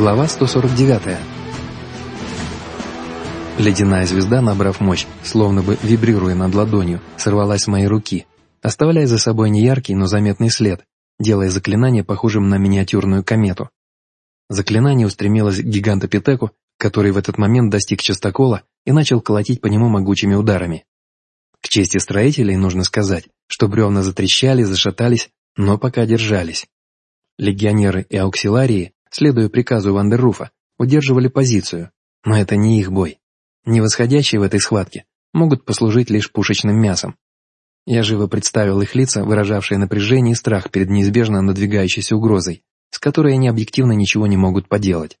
Глава 149. Ледяная звезда, набрав мощь, словно бы вибрируя над ладонью, сорвалась с моей руки, оставляя за собой неяркий, но заметный след, делая заклинание похожим на миниатюрную комету. Заклинание устремилось к гигантопитеку, который в этот момент достиг частокола и начал колотить по нему могучими ударами. К чести строителей нужно сказать, что бревна затрещали, зашатались, но пока держались. Легионеры и ауксиларии, следуя приказу Вандерруфа, удерживали позицию, но это не их бой. Невосходящие в этой схватке могут послужить лишь пушечным мясом. Я живо представил их лица, выражавшие напряжение и страх перед неизбежно надвигающейся угрозой, с которой они объективно ничего не могут поделать.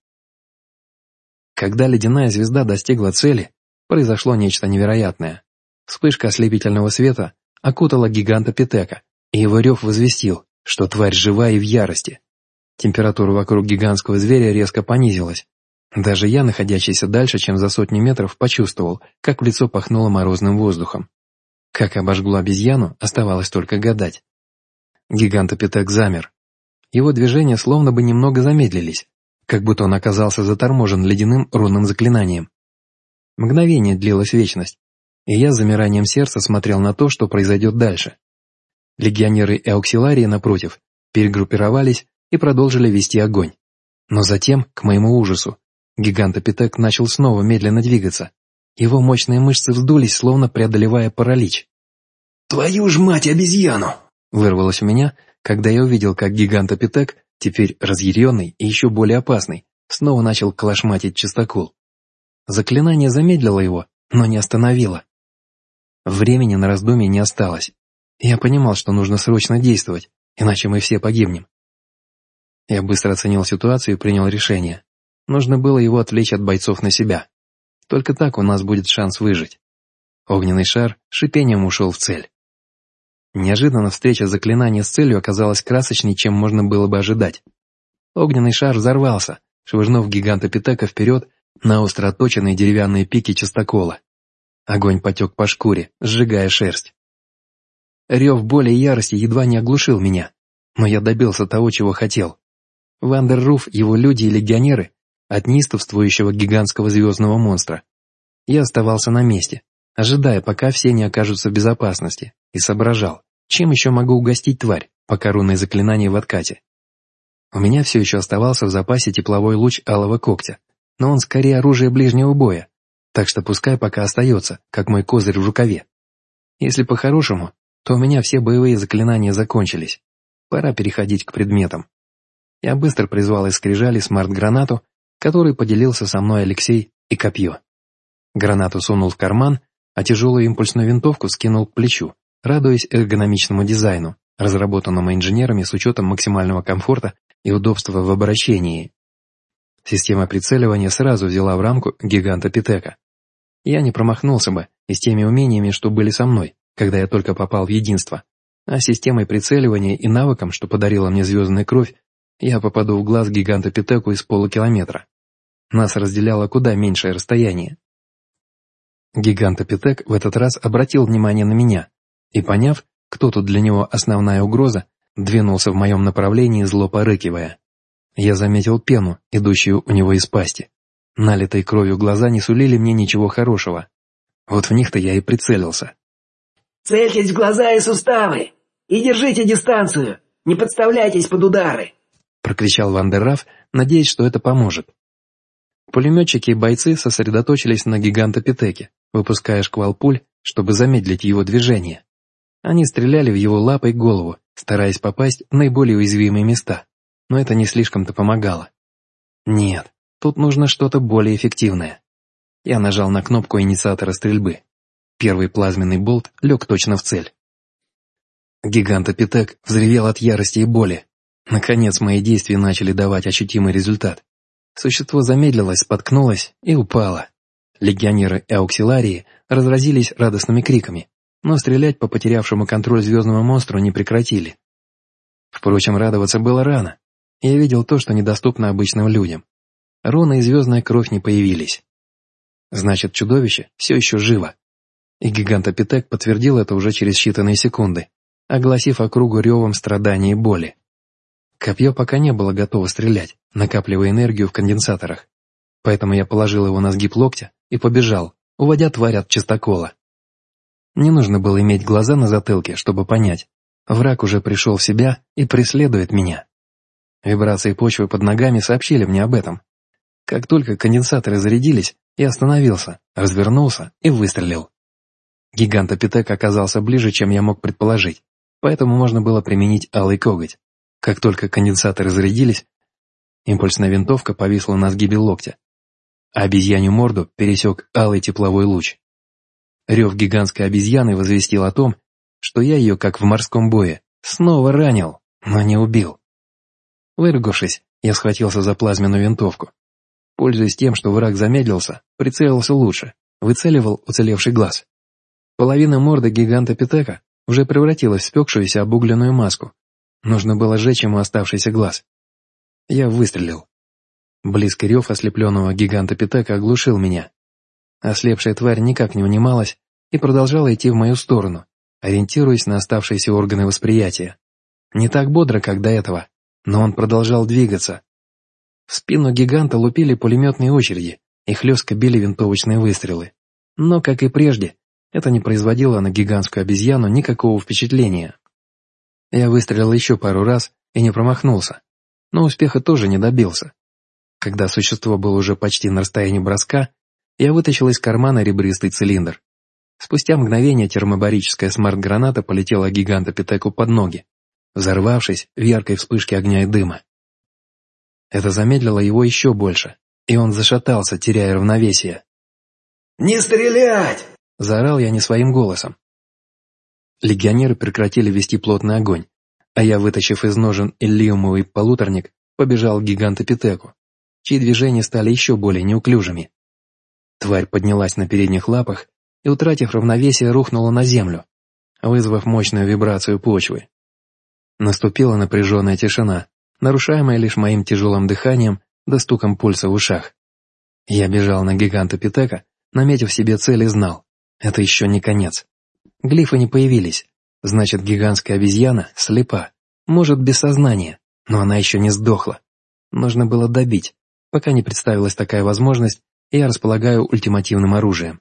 Когда ледяная звезда достигла цели, произошло нечто невероятное. Вспышка ослепительного света окутала гиганта Питека, и его рев возвестил, что тварь жива и в ярости. Температура вокруг гигантского зверя резко понизилась. Даже я, находящийся дальше, чем за сотни метров, почувствовал, как в лицо пахнуло морозным воздухом. Как обожгло обезьяну, оставалось только гадать. Гигантопитек замер. Его движения словно бы немного замедлились, как будто он оказался заторможен ледяным рунным заклинанием. Мгновение длилась вечность, и я с замиранием сердца смотрел на то, что произойдет дальше. Легионеры и ауксиларии, напротив, перегруппировались и продолжили вести огонь. Но затем, к моему ужасу, гигантопитек начал снова медленно двигаться. Его мощные мышцы вздулись, словно преодолевая паралич. «Твою ж мать, обезьяну!» вырвалось у меня, когда я увидел, как гигантопитек, теперь разъяренный и еще более опасный, снова начал клашматить чистокол. Заклинание замедлило его, но не остановило. Времени на раздумье не осталось. Я понимал, что нужно срочно действовать, иначе мы все погибнем. Я быстро оценил ситуацию и принял решение. Нужно было его отвлечь от бойцов на себя. Только так у нас будет шанс выжить. Огненный шар шипением ушел в цель. Неожиданно встреча заклинания с целью оказалась красочней, чем можно было бы ожидать. Огненный шар взорвался, швырнув гиганта Питека вперед на остро оточенные деревянные пики частокола. Огонь потек по шкуре, сжигая шерсть. Рев боли и ярости едва не оглушил меня, но я добился того, чего хотел. Вандерруф, его люди и легионеры от неистовствующего гигантского звездного монстра. Я оставался на месте, ожидая, пока все не окажутся в безопасности, и соображал, чем еще могу угостить тварь, пока рунное заклинание в откате. У меня все еще оставался в запасе тепловой луч алого когтя, но он скорее оружие ближнего боя, так что пускай пока остается, как мой козырь в рукаве. Если по-хорошему, то у меня все боевые заклинания закончились. Пора переходить к предметам. Я быстро призвал из скрижали смарт-гранату, который поделился со мной Алексей, и копье. Гранату сунул в карман, а тяжелую импульсную винтовку скинул к плечу, радуясь эргономичному дизайну, разработанному инженерами с учетом максимального комфорта и удобства в обращении. Система прицеливания сразу взяла в рамку гиганта Питека. Я не промахнулся бы и с теми умениями, что были со мной, когда я только попал в единство. А системой прицеливания и навыком, что подарила мне звездная кровь, я попаду в глаз гиганта Питеку из полукилометра. Нас разделяло куда меньшее расстояние. Гиганта Питек в этот раз обратил внимание на меня и, поняв, кто тут для него основная угроза, двинулся в моем направлении, зло порыкивая. Я заметил пену, идущую у него из пасти. Налитые кровью глаза не сулили мне ничего хорошего. Вот в них-то я и прицелился. «Цельтесь в глаза и суставы! И держите дистанцию! Не подставляйтесь под удары!» Прокричал Вандерраф, надеясь, что это поможет. Пулеметчики и бойцы сосредоточились на гигантопитеке, выпуская шквал пуль, чтобы замедлить его движение. Они стреляли в его лапой голову, стараясь попасть в наиболее уязвимые места но это не слишком-то помогало. Нет, тут нужно что-то более эффективное. Я нажал на кнопку инициатора стрельбы. Первый плазменный болт лег точно в цель. Гигантопитек взревел от ярости и боли. Наконец мои действия начали давать ощутимый результат. Существо замедлилось, споткнулось и упало. Легионеры и ауксиларии разразились радостными криками, но стрелять по потерявшему контроль звездному монстру не прекратили. Впрочем, радоваться было рано. Я видел то, что недоступно обычным людям. Руна и звездная кровь не появились. Значит, чудовище все еще живо. И гигантопитек подтвердил это уже через считанные секунды, огласив округу ревом страдания и боли. Копье пока не было готово стрелять, накапливая энергию в конденсаторах. Поэтому я положил его на сгиб локтя и побежал, уводя тварь от чистокола. Не нужно было иметь глаза на затылке, чтобы понять. Враг уже пришел в себя и преследует меня. Вибрации почвы под ногами сообщили мне об этом. Как только конденсаторы зарядились, я остановился, развернулся и выстрелил. Гигант Апитек оказался ближе, чем я мог предположить, поэтому можно было применить алый коготь. Как только конденсаторы зарядились, импульсная винтовка повисла на сгибе локтя, а обезьянью морду пересек алый тепловой луч. Рев гигантской обезьяны возвестил о том, что я ее, как в морском бое, снова ранил, но не убил. Выругавшись, я схватился за плазменную винтовку. Пользуясь тем, что враг замедлился, прицелился лучше, выцеливал уцелевший глаз. Половина морды гиганта Питека уже превратилась в спекшуюся обугленную маску. Нужно было сжечь ему оставшийся глаз. Я выстрелил. Близкий рев ослепленного гиганта Питека оглушил меня. Ослепшая тварь никак не унималась и продолжала идти в мою сторону, ориентируясь на оставшиеся органы восприятия. Не так бодро, как до этого, но он продолжал двигаться. В спину гиганта лупили пулеметные очереди и хлестко били винтовочные выстрелы. Но, как и прежде, это не производило на гигантскую обезьяну никакого впечатления. Я выстрелил еще пару раз и не промахнулся, но успеха тоже не добился. Когда существо было уже почти на расстоянии броска, я вытащил из кармана ребристый цилиндр. Спустя мгновение термобарическая смарт-граната полетела гиганта Питеку под ноги, взорвавшись в яркой вспышке огня и дыма. Это замедлило его еще больше, и он зашатался, теряя равновесие. «Не стрелять!» – заорал я не своим голосом. Легионеры прекратили вести плотный огонь, а я, вытащив из ножен иллиумовый полуторник, побежал к гигантопитеку, чьи движения стали еще более неуклюжими. Тварь поднялась на передних лапах и, утратив равновесие, рухнула на землю, вызвав мощную вибрацию почвы. Наступила напряженная тишина, нарушаемая лишь моим тяжелым дыханием да стуком пульса в ушах. Я бежал на гиганта Питека, наметив себе цель и знал. Это еще не конец. Глифы не появились, значит гигантская обезьяна слепа, может без сознания, но она еще не сдохла. Нужно было добить, пока не представилась такая возможность, я располагаю ультимативным оружием.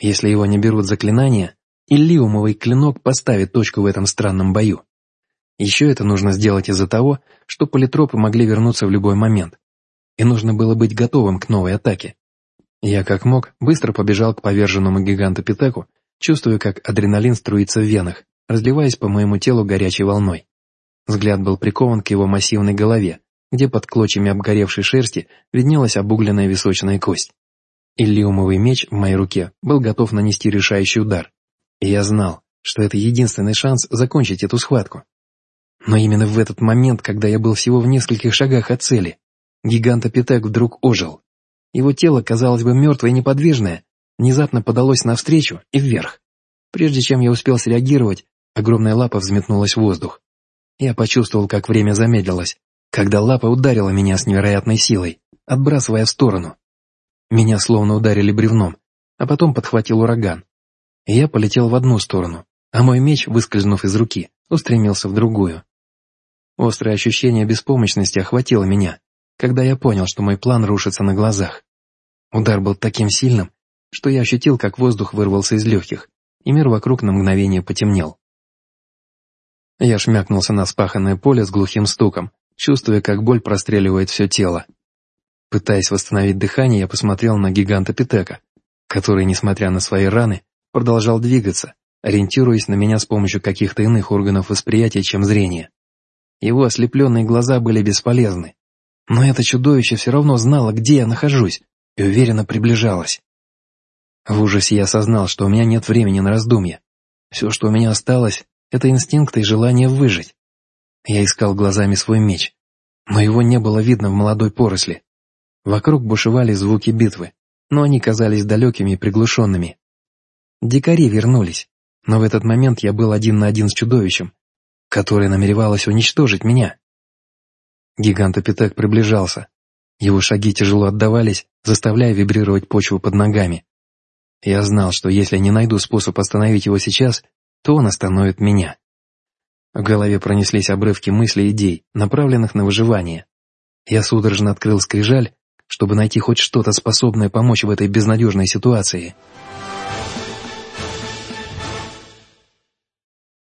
Если его не берут заклинания, иллиумовый клинок поставит точку в этом странном бою. Еще это нужно сделать из-за того, что политропы могли вернуться в любой момент, и нужно было быть готовым к новой атаке. Я как мог быстро побежал к поверженному гиганту Питеку, чувствуя, как адреналин струится в венах, разливаясь по моему телу горячей волной. Взгляд был прикован к его массивной голове, где под клочьями обгоревшей шерсти виднелась обугленная височная кость. Иллиумовый меч в моей руке был готов нанести решающий удар, и я знал, что это единственный шанс закончить эту схватку. Но именно в этот момент, когда я был всего в нескольких шагах от цели, гигантопитек вдруг ожил. Его тело, казалось бы, мертвое и неподвижное, внезапно подалось навстречу и вверх. Прежде чем я успел среагировать, огромная лапа взметнулась в воздух. Я почувствовал, как время замедлилось, когда лапа ударила меня с невероятной силой, отбрасывая в сторону. Меня словно ударили бревном, а потом подхватил ураган. Я полетел в одну сторону, а мой меч, выскользнув из руки, устремился в другую. Острое ощущение беспомощности охватило меня, когда я понял, что мой план рушится на глазах. Удар был таким сильным, что я ощутил, как воздух вырвался из легких, и мир вокруг на мгновение потемнел. Я шмякнулся на спаханное поле с глухим стуком, чувствуя, как боль простреливает все тело. Пытаясь восстановить дыхание, я посмотрел на гиганта Питека, который, несмотря на свои раны, продолжал двигаться, ориентируясь на меня с помощью каких-то иных органов восприятия, чем зрение. Его ослепленные глаза были бесполезны. Но это чудовище все равно знало, где я нахожусь, и уверенно приближалось. В ужасе я осознал, что у меня нет времени на раздумья. Все, что у меня осталось, это инстинкт и желание выжить. Я искал глазами свой меч, но его не было видно в молодой поросли. Вокруг бушевали звуки битвы, но они казались далекими и приглушенными. Дикари вернулись, но в этот момент я был один на один с чудовищем, которая намеревалась уничтожить меня. Гигантопитек приближался. Его шаги тяжело отдавались, заставляя вибрировать почву под ногами. Я знал, что если не найду способ остановить его сейчас, то он остановит меня. В голове пронеслись обрывки мыслей и идей, направленных на выживание. Я судорожно открыл скрижаль, чтобы найти хоть что-то способное помочь в этой безнадежной ситуации.